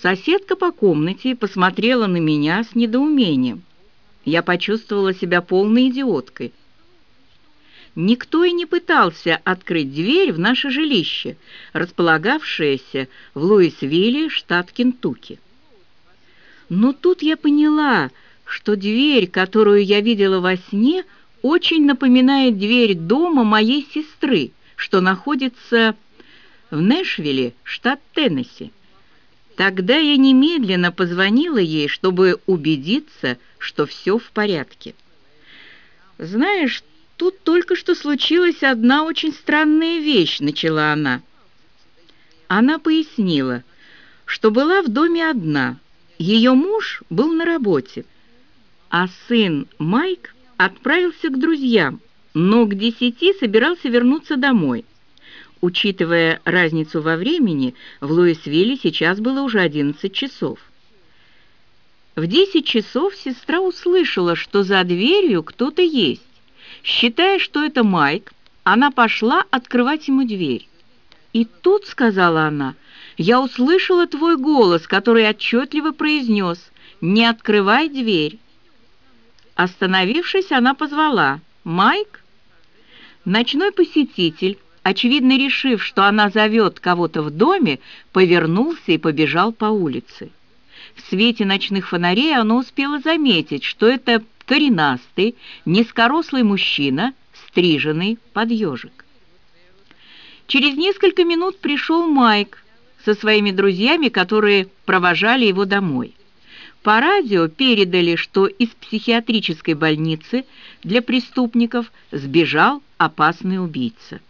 Соседка по комнате посмотрела на меня с недоумением. Я почувствовала себя полной идиоткой. Никто и не пытался открыть дверь в наше жилище, располагавшееся в Луисвилле, штат Кентукки. Но тут я поняла, что дверь, которую я видела во сне, очень напоминает дверь дома моей сестры, что находится в Нэшвилле, штат Теннесси. Тогда я немедленно позвонила ей, чтобы убедиться, что все в порядке. «Знаешь, тут только что случилась одна очень странная вещь», — начала она. Она пояснила, что была в доме одна. Ее муж был на работе, а сын Майк отправился к друзьям, но к десяти собирался вернуться домой. Учитывая разницу во времени, в Луисвилле сейчас было уже 11 часов. В 10 часов сестра услышала, что за дверью кто-то есть. Считая, что это Майк, она пошла открывать ему дверь. «И тут, — сказала она, — я услышала твой голос, который отчетливо произнес «Не открывай дверь». Остановившись, она позвала «Майк?» Ночной посетитель очевидно решив, что она зовет кого-то в доме, повернулся и побежал по улице. В свете ночных фонарей она успела заметить, что это коренастый, низкорослый мужчина, стриженный под ежик. Через несколько минут пришел Майк со своими друзьями, которые провожали его домой. По радио передали, что из психиатрической больницы для преступников сбежал опасный убийца.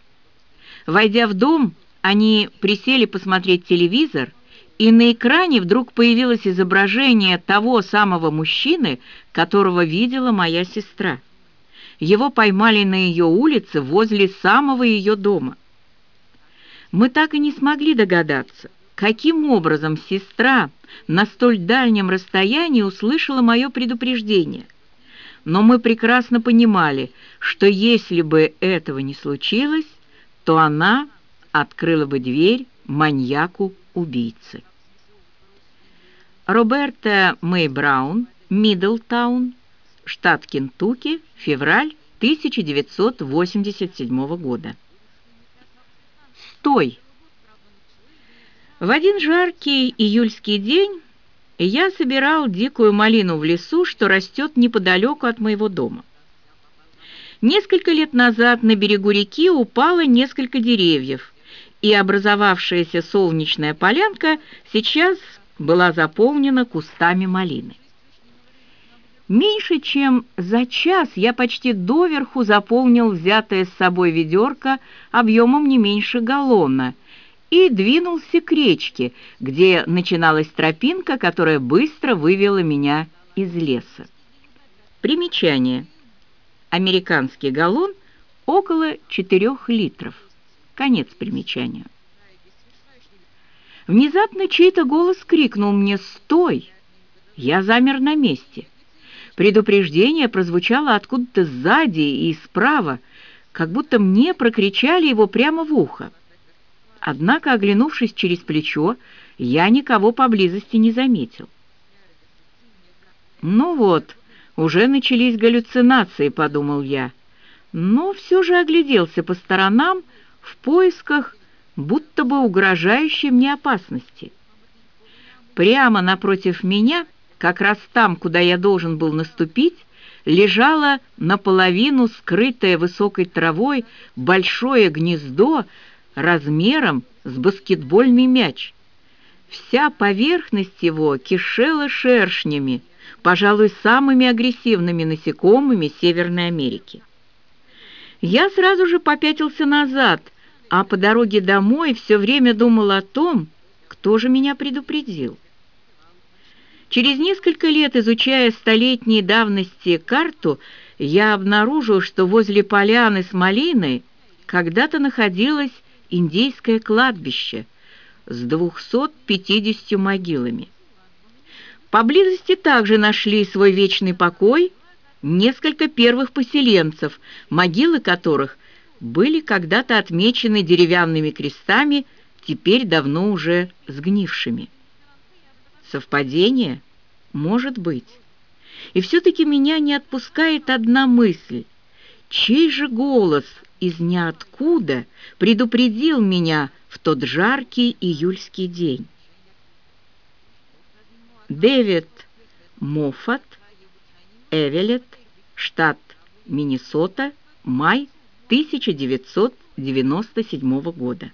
Войдя в дом, они присели посмотреть телевизор, и на экране вдруг появилось изображение того самого мужчины, которого видела моя сестра. Его поймали на ее улице возле самого ее дома. Мы так и не смогли догадаться, каким образом сестра на столь дальнем расстоянии услышала мое предупреждение. Но мы прекрасно понимали, что если бы этого не случилось, то она открыла бы дверь маньяку-убийце. Роберта Мэй Браун, Миддлтаун, штат Кентукки, февраль 1987 года. Стой! В один жаркий июльский день я собирал дикую малину в лесу, что растет неподалеку от моего дома. Несколько лет назад на берегу реки упало несколько деревьев, и образовавшаяся солнечная полянка сейчас была заполнена кустами малины. Меньше чем за час я почти доверху заполнил взятое с собой ведерко объемом не меньше галлона и двинулся к речке, где начиналась тропинка, которая быстро вывела меня из леса. Примечание – Американский галлон около 4 литров. Конец примечания. Внезапно чей-то голос крикнул мне «Стой!». Я замер на месте. Предупреждение прозвучало откуда-то сзади и справа, как будто мне прокричали его прямо в ухо. Однако, оглянувшись через плечо, я никого поблизости не заметил. Ну вот, уже начались галлюцинации, подумал я, но все же огляделся по сторонам в поисках будто бы угрожающей мне опасности. Прямо напротив меня, как раз там, куда я должен был наступить, лежало наполовину скрытое высокой травой большое гнездо размером с баскетбольный мяч. Вся поверхность его кишела шершнями, пожалуй, самыми агрессивными насекомыми Северной Америки. Я сразу же попятился назад, а по дороге домой все время думал о том, кто же меня предупредил. Через несколько лет, изучая столетней давности карту, я обнаружил, что возле поляны с малиной когда-то находилось индейское кладбище с 250 могилами. Поблизости также нашли свой вечный покой несколько первых поселенцев, могилы которых были когда-то отмечены деревянными крестами, теперь давно уже сгнившими. Совпадение? Может быть. И все-таки меня не отпускает одна мысль. Чей же голос из ниоткуда предупредил меня в тот жаркий июльский день? Дэвид Моффат, Эвелет, штат Миннесота, май 1997 года.